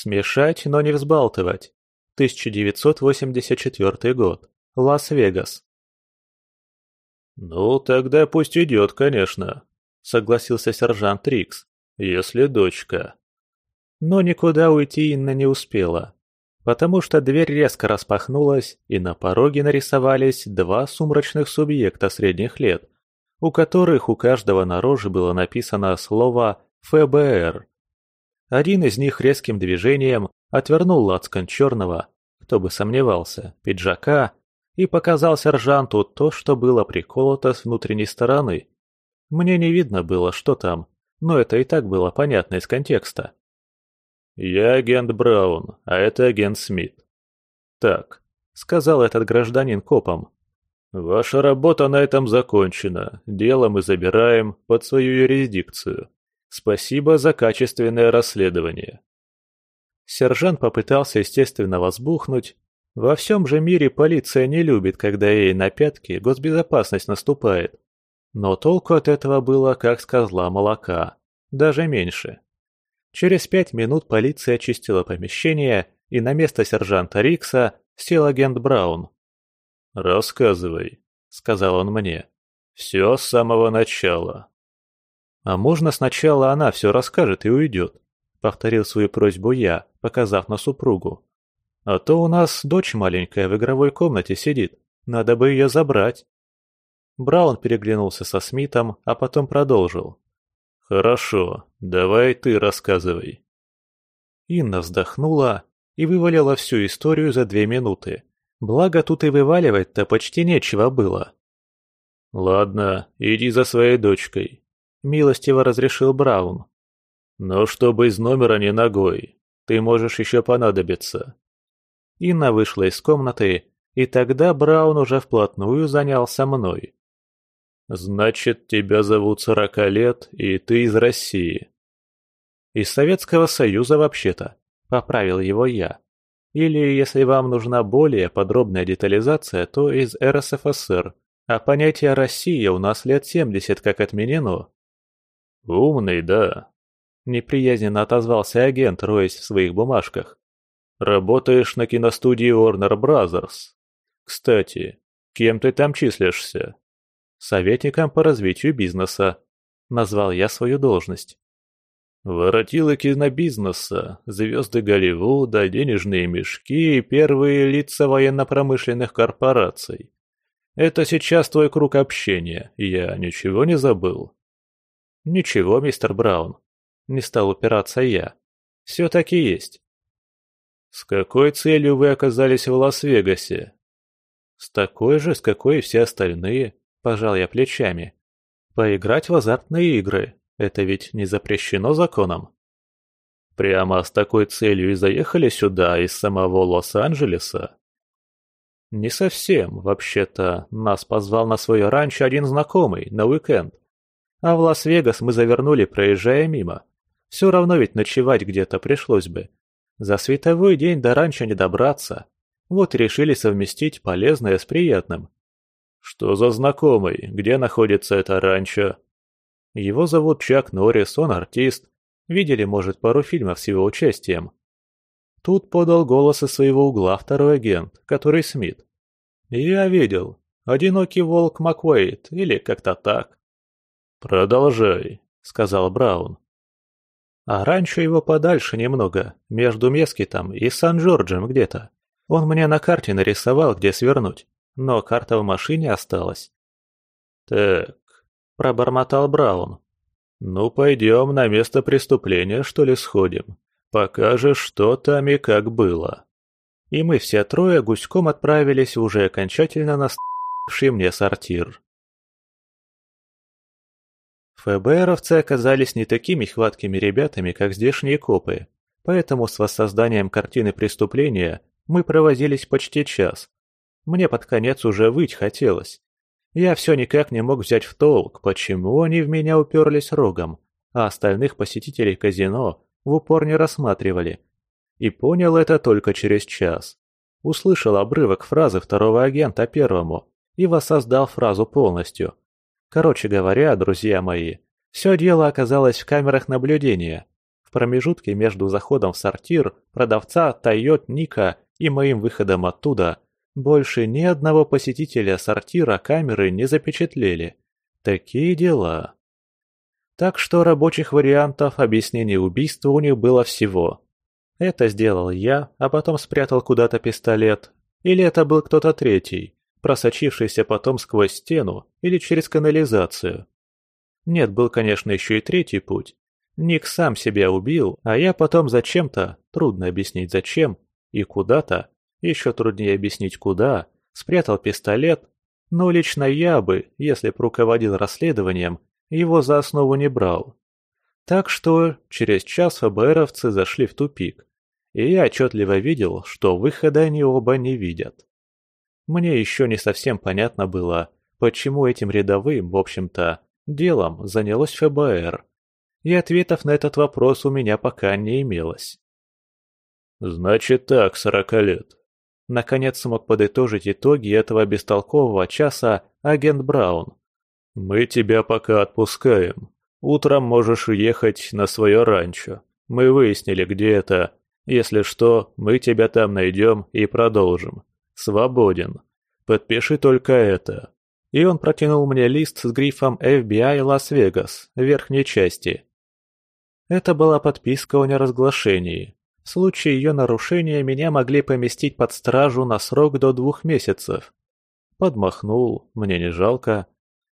Смешать, но не взбалтывать. 1984 год. Лас-Вегас. «Ну, тогда пусть идет, конечно», — согласился сержант Рикс, — «если дочка». Но никуда уйти Инна не успела, потому что дверь резко распахнулась, и на пороге нарисовались два сумрачных субъекта средних лет, у которых у каждого на роже было написано слово «ФБР». Один из них резким движением отвернул лацкан черного, кто бы сомневался, пиджака, и показал сержанту то, что было приколото с внутренней стороны. Мне не видно было, что там, но это и так было понятно из контекста. «Я агент Браун, а это агент Смит». «Так», — сказал этот гражданин копом. «Ваша работа на этом закончена. Дело мы забираем под свою юрисдикцию. Спасибо за качественное расследование». Сержант попытался естественно возбухнуть. Во всем же мире полиция не любит, когда ей на пятки госбезопасность наступает. Но толку от этого было как с козла молока. Даже меньше. Через пять минут полиция очистила помещение, и на место сержанта Рикса сел агент Браун. «Рассказывай», — сказал он мне. «Все с самого начала». «А можно сначала она все расскажет и уйдет?» — повторил свою просьбу я, показав на супругу. «А то у нас дочь маленькая в игровой комнате сидит, надо бы ее забрать». Браун переглянулся со Смитом, а потом продолжил. «Хорошо, давай ты рассказывай». Инна вздохнула и вывалила всю историю за две минуты. Благо тут и вываливать-то почти нечего было. «Ладно, иди за своей дочкой», — милостиво разрешил Браун. «Но чтобы из номера не ногой, ты можешь еще понадобиться». Инна вышла из комнаты, и тогда Браун уже вплотную занялся мной. «Значит, тебя зовут сорока лет, и ты из России». «Из Советского Союза вообще-то», — поправил его я. «Или, если вам нужна более подробная детализация, то из РСФСР, а понятие «Россия» у нас лет семьдесят как отменено». «Умный, да», — неприязненно отозвался агент, роясь в своих бумажках. «Работаешь на киностудии Warner Brothers. Кстати, кем ты там числишься?» советником по развитию бизнеса. Назвал я свою должность. Воротилы кинобизнеса, звезды Голливуда, денежные мешки и первые лица военно-промышленных корпораций. Это сейчас твой круг общения, я ничего не забыл. Ничего, мистер Браун. Не стал упираться я. Все-таки есть. С какой целью вы оказались в Лас-Вегасе? С такой же, с какой и все остальные. Пожал я плечами. Поиграть в азартные игры – это ведь не запрещено законом. Прямо с такой целью и заехали сюда из самого Лос-Анджелеса? Не совсем, вообще-то. Нас позвал на свое ранчо один знакомый, на уикенд. А в Лас-Вегас мы завернули, проезжая мимо. Все равно ведь ночевать где-то пришлось бы. За световой день до ранчо не добраться. Вот решили совместить полезное с приятным. «Что за знакомый? Где находится это ранчо?» «Его зовут Чак Норрис, он артист. Видели, может, пару фильмов с его участием». Тут подал голос из своего угла второй агент, который Смит. «Я видел. Одинокий волк Маквейт, или как-то так». «Продолжай», — сказал Браун. «А раньше его подальше немного, между Мескитом и Сан-Джорджем где-то. Он мне на карте нарисовал, где свернуть но карта в машине осталась. «Так», — пробормотал Браун. «Ну, пойдем на место преступления, что ли, сходим. Покажешь, что там и как было». И мы все трое гуськом отправились уже окончательно наставший мне сортир. ФБРовцы оказались не такими хваткими ребятами, как здешние копы, поэтому с воссозданием картины преступления мы провозились почти час, мне под конец уже выть хотелось. Я все никак не мог взять в толк, почему они в меня уперлись рогом, а остальных посетителей казино в упор не рассматривали. И понял это только через час. Услышал обрывок фразы второго агента первому и воссоздал фразу полностью. Короче говоря, друзья мои, все дело оказалось в камерах наблюдения. В промежутке между заходом в сортир, продавца, Тойот, Ника и моим выходом оттуда больше ни одного посетителя сортира камеры не запечатлели. Такие дела. Так что рабочих вариантов объяснения убийства у них было всего. Это сделал я, а потом спрятал куда-то пистолет. Или это был кто-то третий, просочившийся потом сквозь стену или через канализацию. Нет, был, конечно, еще и третий путь. Ник сам себя убил, а я потом зачем-то, трудно объяснить зачем, и куда-то, еще труднее объяснить куда, спрятал пистолет, но лично я бы, если б руководил расследованием, его за основу не брал. Так что через час ФБРовцы зашли в тупик, и я отчетливо видел, что выхода они оба не видят. Мне еще не совсем понятно было, почему этим рядовым, в общем-то, делом занялось ФБР, и ответов на этот вопрос у меня пока не имелось. «Значит так, сорока лет». Наконец смог подытожить итоги этого бестолкового часа агент Браун. «Мы тебя пока отпускаем. Утром можешь уехать на свое ранчо. Мы выяснили, где это. Если что, мы тебя там найдем и продолжим. Свободен. Подпиши только это». И он протянул мне лист с грифом FBI Лас-Вегас в верхней части. Это была подписка о неразглашении. В случае ее нарушения меня могли поместить под стражу на срок до двух месяцев. Подмахнул, мне не жалко,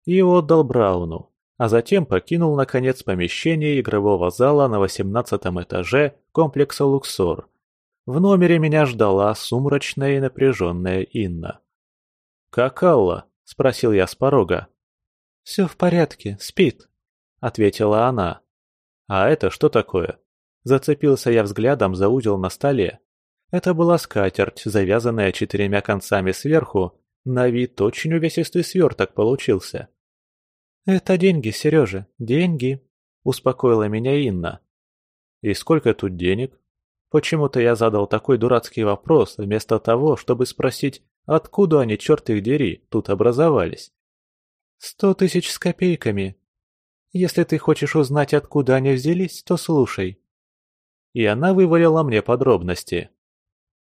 и отдал Брауну, а затем покинул, наконец, помещение игрового зала на восемнадцатом этаже комплекса «Луксор». В номере меня ждала сумрачная и напряженная Инна. «Как Алла?» – спросил я с порога. «Все в порядке, спит», – ответила она. «А это что такое?» Зацепился я взглядом за узел на столе. Это была скатерть, завязанная четырьмя концами сверху, на вид очень увесистый сверток получился. «Это деньги, Сережа, деньги», — успокоила меня Инна. «И сколько тут денег?» Почему-то я задал такой дурацкий вопрос, вместо того, чтобы спросить, откуда они, черт их дери, тут образовались. «Сто тысяч с копейками. Если ты хочешь узнать, откуда они взялись, то слушай». И она вывалила мне подробности.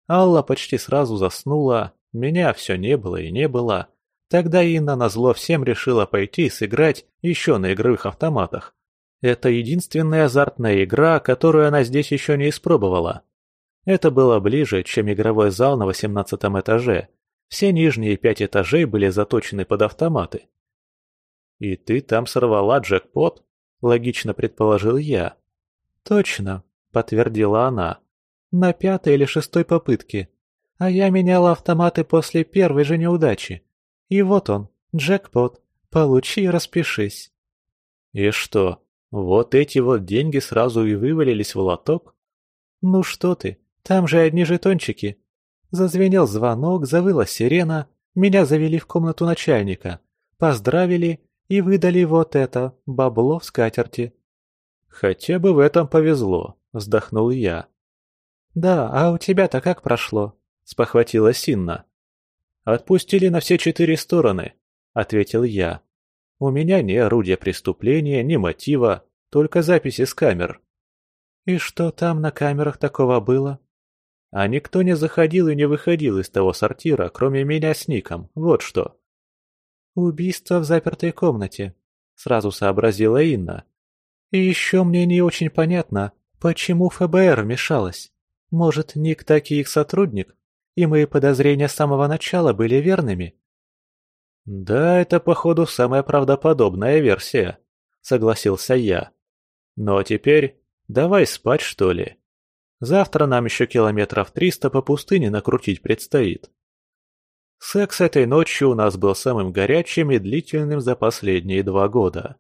Алла почти сразу заснула, меня все не было и не было. Тогда Инна назло всем решила пойти сыграть еще на игровых автоматах. Это единственная азартная игра, которую она здесь еще не испробовала. Это было ближе, чем игровой зал на восемнадцатом этаже. Все нижние пять этажей были заточены под автоматы. «И ты там сорвала джекпот?» – логично предположил я. «Точно», – подтвердила она. «На пятой или шестой попытке. А я меняла автоматы после первой же неудачи. И вот он, джекпот. Получи и распишись. И что, вот эти вот деньги сразу и вывалились в лоток? Ну что ты, там же одни жетончики. Зазвенел звонок, завыла сирена, меня завели в комнату начальника, поздравили и выдали вот это, бабло в скатерти. Хотя бы в этом повезло, вздохнул я. Да, а у тебя-то как прошло? спохватила Синна. «Отпустили на все четыре стороны», — ответил я. «У меня ни орудия преступления, ни мотива, только записи с камер». «И что там на камерах такого было?» А никто не заходил и не выходил из того сортира, кроме меня с Ником, вот что. «Убийство в запертой комнате», — сразу сообразила Инна. «И еще мне не очень понятно, почему ФБР вмешалось. Может, Ник таки их сотрудник?» и мои подозрения с самого начала были верными. Да, это, походу, самая правдоподобная версия, согласился я. Но теперь давай спать, что ли. Завтра нам еще километров триста по пустыне накрутить предстоит. Секс этой ночью у нас был самым горячим и длительным за последние два года.